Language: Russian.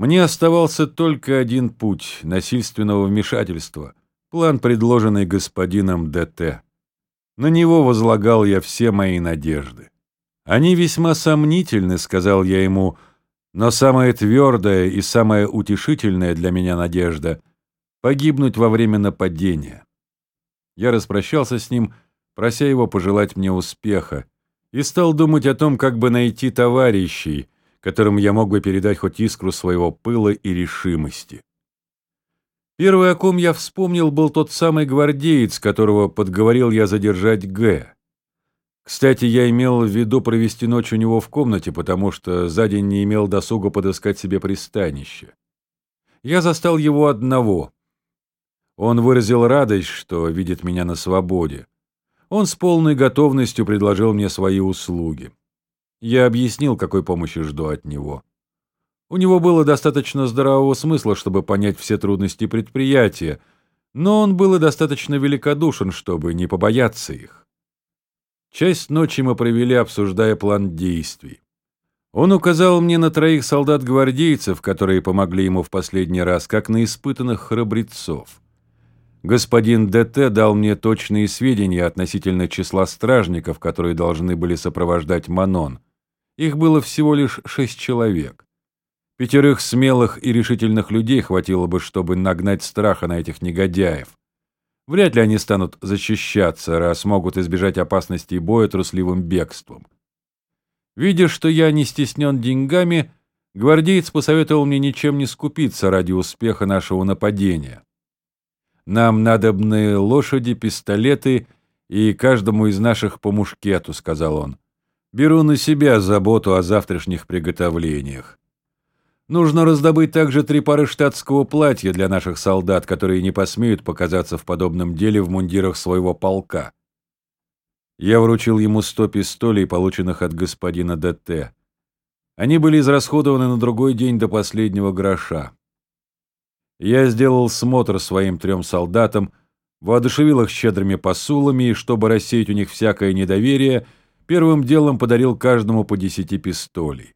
Мне оставался только один путь насильственного вмешательства, план, предложенный господином ДТ. На него возлагал я все мои надежды. Они весьма сомнительны, сказал я ему, но самая твердая и самая утешительная для меня надежда — погибнуть во время нападения. Я распрощался с ним, прося его пожелать мне успеха, и стал думать о том, как бы найти товарищей, которым я мог бы передать хоть искру своего пыла и решимости. Первый, о ком я вспомнил, был тот самый гвардеец, которого подговорил я задержать Г. Кстати, я имел в виду провести ночь у него в комнате, потому что за день не имел досуга подыскать себе пристанище. Я застал его одного. Он выразил радость, что видит меня на свободе. Он с полной готовностью предложил мне свои услуги. Я объяснил, какой помощи жду от него. У него было достаточно здравого смысла, чтобы понять все трудности предприятия, но он был и достаточно великодушен, чтобы не побояться их. Часть ночи мы провели, обсуждая план действий. Он указал мне на троих солдат-гвардейцев, которые помогли ему в последний раз, как на испытанных храбрецов. Господин ДТ дал мне точные сведения относительно числа стражников, которые должны были сопровождать Манон — их было всего лишь шесть человек. Пятерых смелых и решительных людей хватило бы, чтобы нагнать страха на этих негодяев. Вряд ли они станут защищаться, раз могут избежать опасности боя трусливым бегством. Видя, что я не стеснен деньгами, гвардеец посоветовал мне ничем не скупиться ради успеха нашего нападения. «Нам надобны лошади, пистолеты и каждому из наших по мушкету», — сказал он. Беру на себя заботу о завтрашних приготовлениях. Нужно раздобыть также три пары штатского платья для наших солдат, которые не посмеют показаться в подобном деле в мундирах своего полка. Я вручил ему сто пистолей, полученных от господина ДТ. Они были израсходованы на другой день до последнего гроша. Я сделал смотр своим трем солдатам, воодушевил их щедрыми посулами, и, чтобы рассеять у них всякое недоверие, — первым делом подарил каждому по десяти пистолей.